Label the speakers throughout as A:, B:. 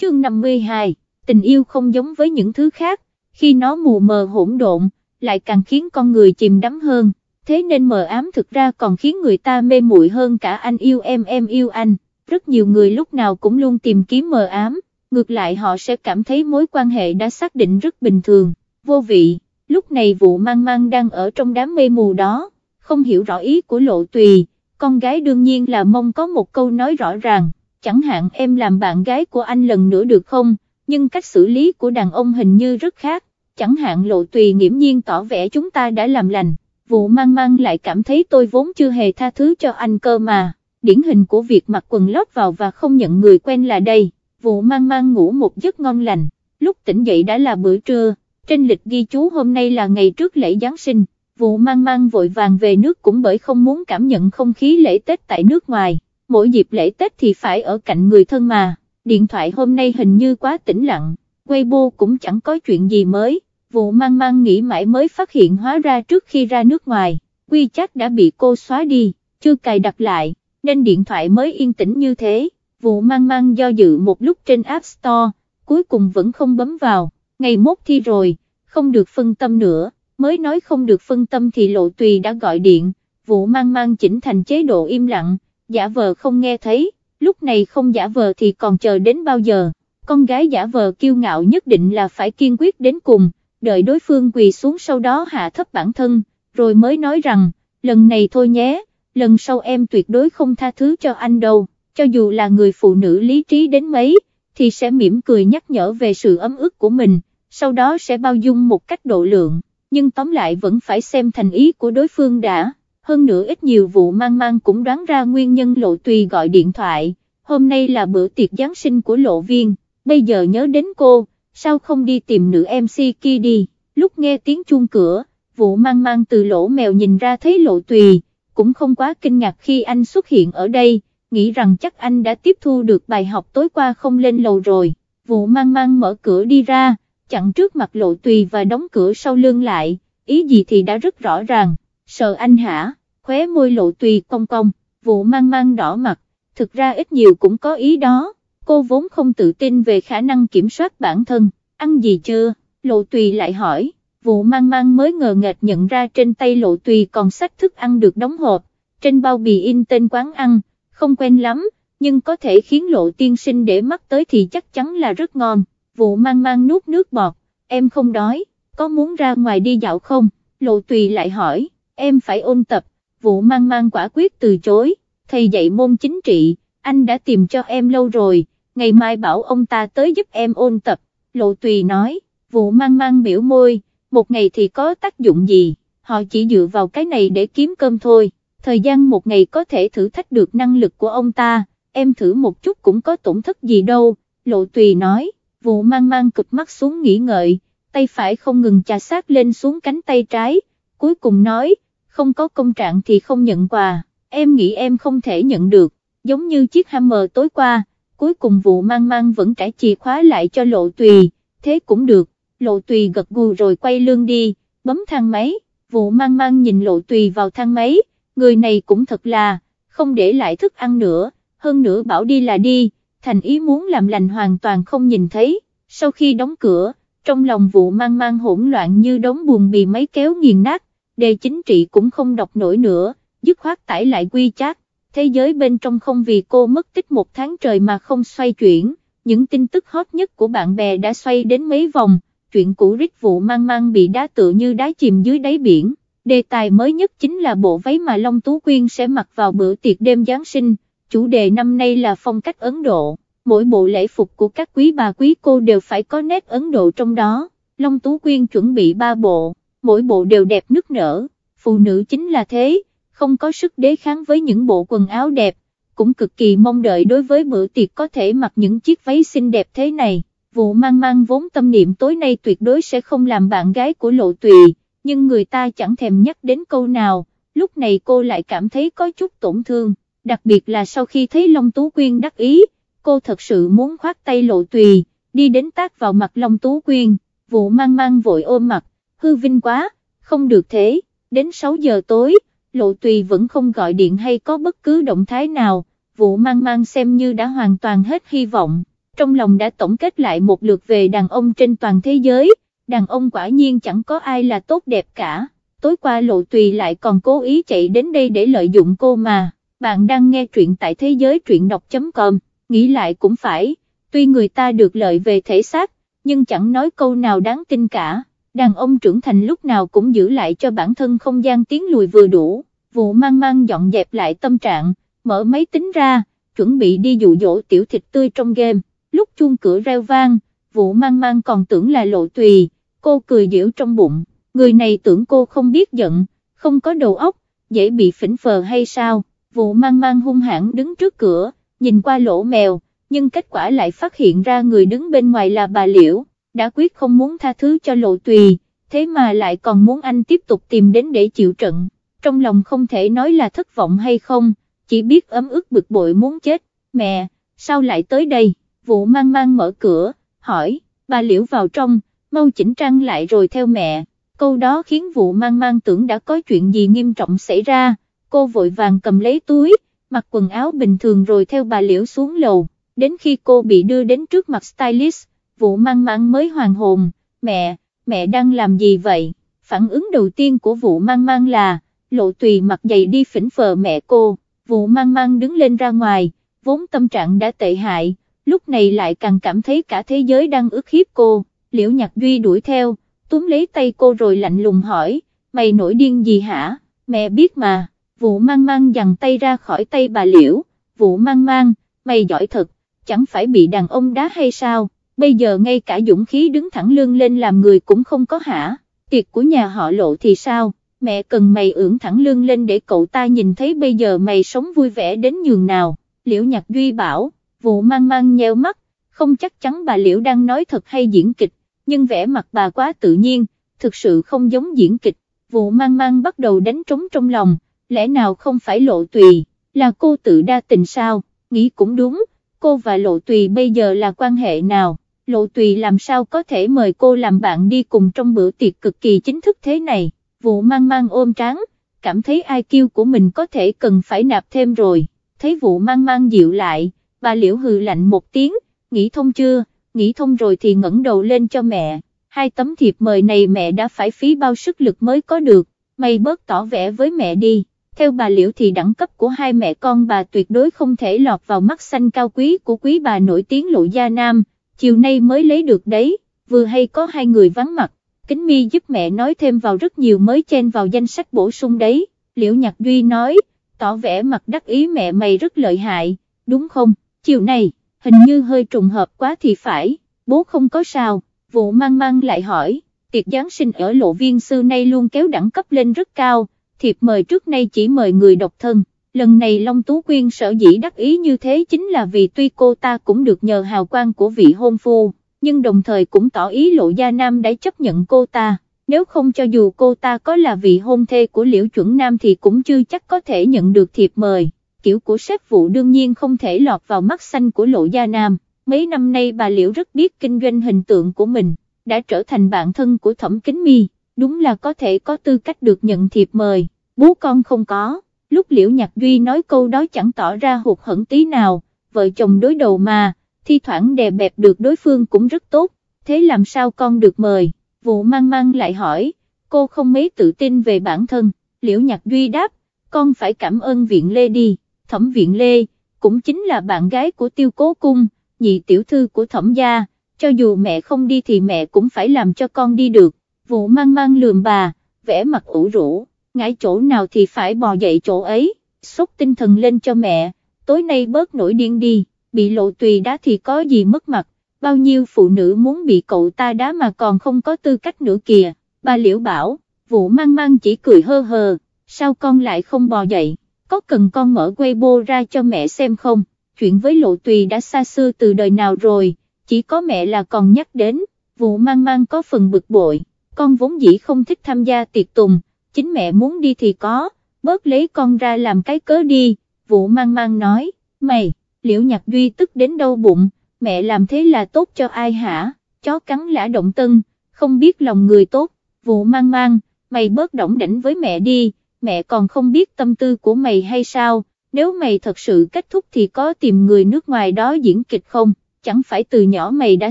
A: chương 52, tình yêu không giống với những thứ khác, khi nó mù mờ hỗn độn, lại càng khiến con người chìm đắm hơn, thế nên mờ ám thực ra còn khiến người ta mê muội hơn cả anh yêu em em yêu anh, rất nhiều người lúc nào cũng luôn tìm kiếm mờ ám, ngược lại họ sẽ cảm thấy mối quan hệ đã xác định rất bình thường, vô vị, lúc này vụ mang mang đang ở trong đám mê mù đó, không hiểu rõ ý của lộ tùy, con gái đương nhiên là mong có một câu nói rõ ràng, chẳng hạn em làm bạn gái của anh lần nữa được không, nhưng cách xử lý của đàn ông hình như rất khác, chẳng hạn lộ tùy nghiễm nhiên tỏ vẻ chúng ta đã làm lành, vụ mang mang lại cảm thấy tôi vốn chưa hề tha thứ cho anh cơ mà, điển hình của việc mặc quần lót vào và không nhận người quen là đây, vụ mang mang ngủ một giấc ngon lành, lúc tỉnh dậy đã là bữa trưa, trên lịch ghi chú hôm nay là ngày trước lễ Giáng sinh, vụ mang mang vội vàng về nước cũng bởi không muốn cảm nhận không khí lễ Tết tại nước ngoài, mỗi dịp lễ Tết thì phải ở cạnh người thân mà, điện thoại hôm nay hình như quá tĩnh lặng, Weibo cũng chẳng có chuyện gì mới, vụ mang mang nghĩ mãi mới phát hiện hóa ra trước khi ra nước ngoài, WeChat đã bị cô xóa đi, chưa cài đặt lại, nên điện thoại mới yên tĩnh như thế, vụ mang mang do dự một lúc trên App Store, cuối cùng vẫn không bấm vào, ngày mốt thi rồi, không được phân tâm nữa. Mới nói không được phân tâm thì lộ tùy đã gọi điện, vụ mang mang chỉnh thành chế độ im lặng, giả vờ không nghe thấy, lúc này không giả vờ thì còn chờ đến bao giờ, con gái giả vờ kiêu ngạo nhất định là phải kiên quyết đến cùng, đợi đối phương quỳ xuống sau đó hạ thấp bản thân, rồi mới nói rằng, lần này thôi nhé, lần sau em tuyệt đối không tha thứ cho anh đâu, cho dù là người phụ nữ lý trí đến mấy, thì sẽ mỉm cười nhắc nhở về sự ấm ức của mình, sau đó sẽ bao dung một cách độ lượng nhưng tóm lại vẫn phải xem thành ý của đối phương đã, hơn nữa ít nhiều vụ mang mang cũng đoán ra nguyên nhân lộ tùy gọi điện thoại, hôm nay là bữa tiệc Giáng sinh của lộ viên, bây giờ nhớ đến cô, sao không đi tìm nữ MC kia đi, lúc nghe tiếng chuông cửa, vụ mang mang từ lỗ mèo nhìn ra thấy lộ tùy, cũng không quá kinh ngạc khi anh xuất hiện ở đây, nghĩ rằng chắc anh đã tiếp thu được bài học tối qua không lên lầu rồi, vụ mang mang mở cửa đi ra, chặn trước mặt lộ tùy và đóng cửa sau lưng lại, ý gì thì đã rất rõ ràng, sợ anh hả, khóe môi lộ tùy cong cong, vụ mang mang đỏ mặt, thực ra ít nhiều cũng có ý đó, cô vốn không tự tin về khả năng kiểm soát bản thân, ăn gì chưa, lộ tùy lại hỏi, vụ mang mang mới ngờ nghệch nhận ra trên tay lộ tùy còn sách thức ăn được đóng hộp, trên bao bì in tên quán ăn, không quen lắm, nhưng có thể khiến lộ tiên sinh để mắt tới thì chắc chắn là rất ngon. Vụ mang mang nuốt nước bọt, em không đói, có muốn ra ngoài đi dạo không, lộ tùy lại hỏi, em phải ôn tập, vụ mang mang quả quyết từ chối, thầy dạy môn chính trị, anh đã tìm cho em lâu rồi, ngày mai bảo ông ta tới giúp em ôn tập, lộ tùy nói, vụ mang mang biểu môi, một ngày thì có tác dụng gì, họ chỉ dựa vào cái này để kiếm cơm thôi, thời gian một ngày có thể thử thách được năng lực của ông ta, em thử một chút cũng có tổn thất gì đâu, lộ tùy nói vụ mang mang cực mắt xuống nghĩ ngợi, tay phải không ngừng chà sát lên xuống cánh tay trái, cuối cùng nói, không có công trạng thì không nhận quà, em nghĩ em không thể nhận được, giống như chiếc hammer tối qua, cuối cùng vụ mang mang vẫn trả chìa khóa lại cho lộ tùy, thế cũng được, lộ tùy gật gù rồi quay lưng đi, bấm thang máy, vụ mang mang nhìn lộ tùy vào thang máy, người này cũng thật là, không để lại thức ăn nữa, hơn nữa bảo đi là đi, thành ý muốn làm lành hoàn toàn không nhìn thấy, sau khi đóng cửa, trong lòng vụ mang mang hỗn loạn như đống buồn bị máy kéo nghiền nát, đề chính trị cũng không đọc nổi nữa, dứt khoát tải lại quy chat, thế giới bên trong không vì cô mất tích một tháng trời mà không xoay chuyển, những tin tức hot nhất của bạn bè đã xoay đến mấy vòng, chuyện cũ rít vụ mang mang bị đá tựa như đá chìm dưới đáy biển. Đề tài mới nhất chính là bộ váy mà Long Tú Quyên sẽ mặc vào bữa tiệc đêm Giáng sinh, chủ đề năm nay là phong cách Ấn Độ, mỗi bộ lễ phục của các quý bà quý cô đều phải có nét Ấn Độ trong đó, Long Tú Quyên chuẩn bị ba bộ, mỗi bộ đều đẹp nức nở, phụ nữ chính là thế, không có sức đế kháng với những bộ quần áo đẹp, cũng cực kỳ mong đợi đối với bữa tiệc có thể mặc những chiếc váy xinh đẹp thế này, vụ mang mang vốn tâm niệm tối nay tuyệt đối sẽ không làm bạn gái của lộ tùy, nhưng người ta chẳng thèm nhắc đến câu nào, lúc này cô lại cảm thấy có chút tổn thương đặc biệt là sau khi thấy Long Tú Quyên đắc ý, cô thật sự muốn khoát tay lộ tùy, đi đến tác vào mặt Long Tú Quyên, vụ mang mang vội ôm mặt, hư vinh quá, không được thế, đến 6 giờ tối, lộ tùy vẫn không gọi điện hay có bất cứ động thái nào, vụ mang mang xem như đã hoàn toàn hết hy vọng, trong lòng đã tổng kết lại một lượt về đàn ông trên toàn thế giới, đàn ông quả nhiên chẳng có ai là tốt đẹp cả, tối qua lộ tùy lại còn cố ý chạy đến đây để lợi dụng cô mà, bạn đang nghe truyện tại thế giới truyện đọc.com, nghĩ lại cũng phải, tuy người ta được lợi về thể xác, nhưng chẳng nói câu nào đáng tin cả, đàn ông trưởng thành lúc nào cũng giữ lại cho bản thân không gian tiến lùi vừa đủ, vụ mang mang dọn dẹp lại tâm trạng, mở máy tính ra, chuẩn bị đi dụ dỗ tiểu thịt tươi trong game, lúc chuông cửa reo vang, vụ mang mang còn tưởng là lộ tùy, cô cười giễu trong bụng, người này tưởng cô không biết giận, không có đầu óc, dễ bị phỉnh phờ hay sao, vụ mang mang hung hãn đứng trước cửa, nhìn qua lỗ mèo, nhưng kết quả lại phát hiện ra người đứng bên ngoài là bà Liễu, đã quyết không muốn tha thứ cho lộ tùy, thế mà lại còn muốn anh tiếp tục tìm đến để chịu trận, trong lòng không thể nói là thất vọng hay không, chỉ biết ấm ức bực bội muốn chết, mẹ, sao lại tới đây, vụ mang mang mở cửa, hỏi, bà Liễu vào trong, mau chỉnh trang lại rồi theo mẹ, câu đó khiến vụ mang mang tưởng đã có chuyện gì nghiêm trọng xảy ra, cô vội vàng cầm lấy túi, mặc quần áo bình thường rồi theo bà Liễu xuống lầu, đến khi cô bị đưa đến trước mặt stylist, vụ mang mang mới hoàn hồn, mẹ, mẹ đang làm gì vậy, phản ứng đầu tiên của vụ mang mang là, lộ tùy mặt dày đi phỉnh phờ mẹ cô, vụ mang mang đứng lên ra ngoài, vốn tâm trạng đã tệ hại, lúc này lại càng cảm thấy cả thế giới đang ức hiếp cô, liễu nhạc duy đuổi theo, túm lấy tay cô rồi lạnh lùng hỏi, mày nổi điên gì hả, mẹ biết mà, vụ mang mang dằn tay ra khỏi tay bà liễu, vụ mang mang, mày giỏi thật, chẳng phải bị đàn ông đá hay sao, bây giờ ngay cả dũng khí đứng thẳng lưng lên làm người cũng không có hả, tiệc của nhà họ lộ thì sao, mẹ cần mày ưỡn thẳng lưng lên để cậu ta nhìn thấy bây giờ mày sống vui vẻ đến nhường nào, liễu nhạc duy bảo, vụ mang mang nheo mắt, không chắc chắn bà liễu đang nói thật hay diễn kịch, nhưng vẻ mặt bà quá tự nhiên, thực sự không giống diễn kịch, vụ mang mang bắt đầu đánh trống trong lòng, lẽ nào không phải lộ tùy, là cô tự đa tình sao, nghĩ cũng đúng, cô và lộ tùy bây giờ là quan hệ nào, lộ tùy làm sao có thể mời cô làm bạn đi cùng trong bữa tiệc cực kỳ chính thức thế này, vụ mang mang ôm tráng, cảm thấy ai của mình có thể cần phải nạp thêm rồi, thấy vụ mang mang dịu lại, bà liễu hừ lạnh một tiếng, nghĩ thông chưa, nghĩ thông rồi thì ngẩng đầu lên cho mẹ, hai tấm thiệp mời này mẹ đã phải phí bao sức lực mới có được, mày bớt tỏ vẻ với mẹ đi, theo bà liễu thì đẳng cấp của hai mẹ con bà tuyệt đối không thể lọt vào mắt xanh cao quý của quý bà nổi tiếng lộ gia nam, chiều nay mới lấy được đấy, vừa hay có hai người vắng mặt, kính mi giúp mẹ nói thêm vào rất nhiều mới chen vào danh sách bổ sung đấy, liễu nhạc duy nói, tỏ vẻ mặt đắc ý mẹ mày rất lợi hại, đúng không, chiều nay, hình như hơi trùng hợp quá thì phải, bố không có sao, vụ mang mang lại hỏi, tiệc Giáng sinh ở lộ viên sư nay luôn kéo đẳng cấp lên rất cao, thiệp mời trước nay chỉ mời người độc thân, lần này Long Tú Quyên sở dĩ đắc ý như thế chính là vì tuy cô ta cũng được nhờ hào quang của vị hôn phu, nhưng đồng thời cũng tỏ ý lộ gia nam đã chấp nhận cô ta, nếu không cho dù cô ta có là vị hôn thê của liễu chuẩn nam thì cũng chưa chắc có thể nhận được thiệp mời, kiểu của sếp vụ đương nhiên không thể lọt vào mắt xanh của lộ gia nam, mấy năm nay bà liễu rất biết kinh doanh hình tượng của mình, đã trở thành bạn thân của thẩm kính mi, đúng là có thể có tư cách được nhận thiệp mời, bố con không có, lúc liễu nhạc duy nói câu đó chẳng tỏ ra hụt hẫng tí nào, vợ chồng đối đầu mà, thi thoảng đè bẹp được đối phương cũng rất tốt, thế làm sao con được mời, vụ mang mang lại hỏi, cô không mấy tự tin về bản thân, liễu nhạc duy đáp, con phải cảm ơn viện lê đi, thẩm viện lê, cũng chính là bạn gái của tiêu cố cung, nhị tiểu thư của thẩm gia, cho dù mẹ không đi thì mẹ cũng phải làm cho con đi được, vụ mang mang lườm bà, vẽ mặt ủ rũ, ngãi chỗ nào thì phải bò dậy chỗ ấy, xúc tinh thần lên cho mẹ, tối nay bớt nổi điên đi, bị lộ tùy đá thì có gì mất mặt, bao nhiêu phụ nữ muốn bị cậu ta đá mà còn không có tư cách nữa kìa, bà liễu bảo, vụ mang mang chỉ cười hơ hờ, sao con lại không bò dậy, có cần con mở Weibo ra cho mẹ xem không, chuyện với lộ tùy đã xa xưa từ đời nào rồi, chỉ có mẹ là còn nhắc đến, vụ mang mang có phần bực bội, con vốn dĩ không thích tham gia tiệc tùng, chính mẹ muốn đi thì có, bớt lấy con ra làm cái cớ đi, vụ mang mang nói, mày, liễu nhạc duy tức đến đâu bụng, mẹ làm thế là tốt cho ai hả, chó cắn lã động tân, không biết lòng người tốt, vụ mang mang, mày bớt động đảnh với mẹ đi, mẹ còn không biết tâm tư của mày hay sao, nếu mày thật sự kết thúc thì có tìm người nước ngoài đó diễn kịch không, chẳng phải từ nhỏ mày đã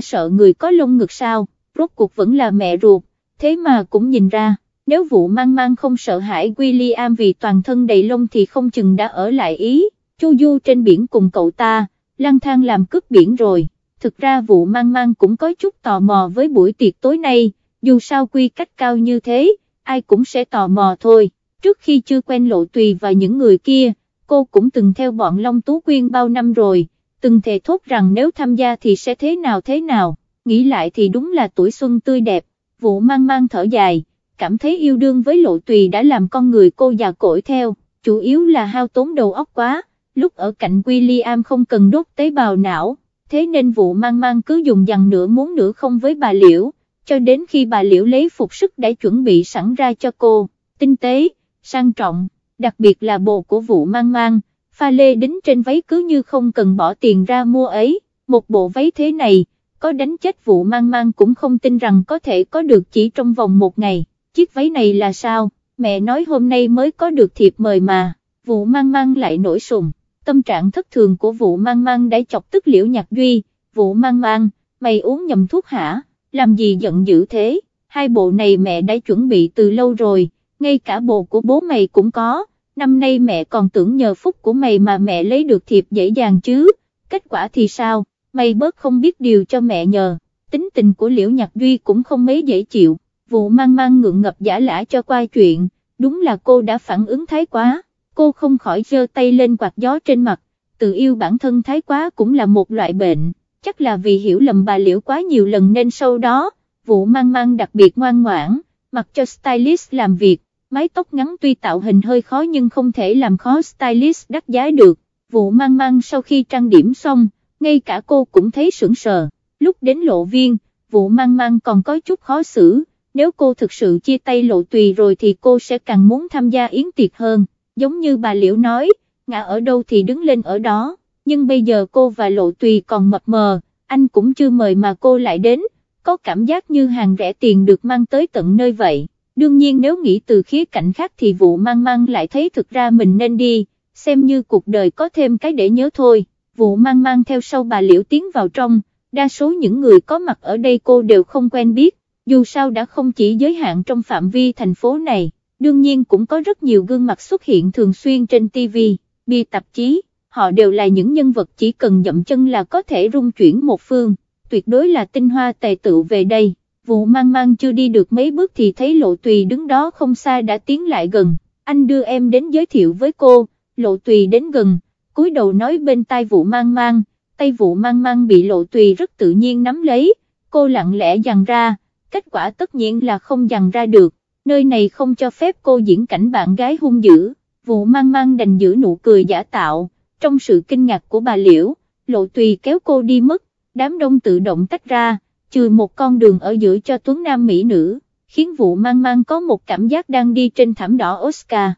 A: sợ người có lông ngực sao, rốt cuộc vẫn là mẹ ruột, thế mà cũng nhìn ra, nếu vụ mang mang không sợ hãi William vì toàn thân đầy lông thì không chừng đã ở lại Ý, chu du trên biển cùng cậu ta, lang thang làm cướp biển rồi, thực ra vụ mang mang cũng có chút tò mò với buổi tiệc tối nay, dù sao quy cách cao như thế, ai cũng sẽ tò mò thôi, trước khi chưa quen lộ tùy và những người kia, cô cũng từng theo bọn Long Tú Quyên bao năm rồi, từng thề thốt rằng nếu tham gia thì sẽ thế nào thế nào, nghĩ lại thì đúng là tuổi xuân tươi đẹp, vụ mang mang thở dài, cảm thấy yêu đương với lộ tùy đã làm con người cô già cỗi theo, chủ yếu là hao tốn đầu óc quá, lúc ở cạnh William không cần đốt tế bào não, thế nên vụ mang mang cứ dùng dằn nửa muốn nửa không với bà Liễu, cho đến khi bà Liễu lấy phục sức đã chuẩn bị sẵn ra cho cô, tinh tế, sang trọng, đặc biệt là bộ của vụ mang mang, pha lê đính trên váy cứ như không cần bỏ tiền ra mua ấy, một bộ váy thế này, có đánh chết vụ mang mang cũng không tin rằng có thể có được chỉ trong vòng một ngày, chiếc váy này là sao, mẹ nói hôm nay mới có được thiệp mời mà, vụ mang mang lại nổi sùng, tâm trạng thất thường của vụ mang mang đã chọc tức liễu nhạc duy, vụ mang mang, mày uống nhầm thuốc hả, làm gì giận dữ thế, hai bộ này mẹ đã chuẩn bị từ lâu rồi, ngay cả bộ của bố mày cũng có. Năm nay mẹ còn tưởng nhờ phúc của mày mà mẹ lấy được thiệp dễ dàng chứ, kết quả thì sao, mày bớt không biết điều cho mẹ nhờ, tính tình của Liễu Nhạc Duy cũng không mấy dễ chịu, vụ mang mang ngượng ngập giả lã cho qua chuyện, đúng là cô đã phản ứng thái quá, cô không khỏi giơ tay lên quạt gió trên mặt, tự yêu bản thân thái quá cũng là một loại bệnh, chắc là vì hiểu lầm bà Liễu quá nhiều lần nên sau đó, vụ mang mang đặc biệt ngoan ngoãn, mặc cho stylist làm việc, mái tóc ngắn tuy tạo hình hơi khó nhưng không thể làm khó stylist đắt giá được, vụ mang mang sau khi trang điểm xong, ngay cả cô cũng thấy sững sờ, lúc đến lộ viên, vụ mang mang còn có chút khó xử, nếu cô thực sự chia tay lộ tùy rồi thì cô sẽ càng muốn tham gia yến tiệc hơn, giống như bà Liễu nói, ngã ở đâu thì đứng lên ở đó, nhưng bây giờ cô và lộ tùy còn mập mờ, anh cũng chưa mời mà cô lại đến, có cảm giác như hàng rẻ tiền được mang tới tận nơi vậy. Đương nhiên nếu nghĩ từ khía cạnh khác thì vụ mang mang lại thấy thực ra mình nên đi, xem như cuộc đời có thêm cái để nhớ thôi, vụ mang mang theo sau bà Liễu tiến vào trong, đa số những người có mặt ở đây cô đều không quen biết, dù sao đã không chỉ giới hạn trong phạm vi thành phố này, đương nhiên cũng có rất nhiều gương mặt xuất hiện thường xuyên trên TV, bia tạp chí, họ đều là những nhân vật chỉ cần dậm chân là có thể rung chuyển một phương, tuyệt đối là tinh hoa tài tự về đây vụ mang mang chưa đi được mấy bước thì thấy lộ tùy đứng đó không xa đã tiến lại gần, anh đưa em đến giới thiệu với cô, lộ tùy đến gần, cúi đầu nói bên tai vụ mang mang, tay vụ mang mang bị lộ tùy rất tự nhiên nắm lấy, cô lặng lẽ dằn ra, kết quả tất nhiên là không dằn ra được, nơi này không cho phép cô diễn cảnh bạn gái hung dữ, vụ mang mang đành giữ nụ cười giả tạo, trong sự kinh ngạc của bà Liễu, lộ tùy kéo cô đi mất, đám đông tự động tách ra trừ một con đường ở giữa cho tuấn nam mỹ nữ, khiến vụ mang mang có một cảm giác đang đi trên thảm đỏ Oscar.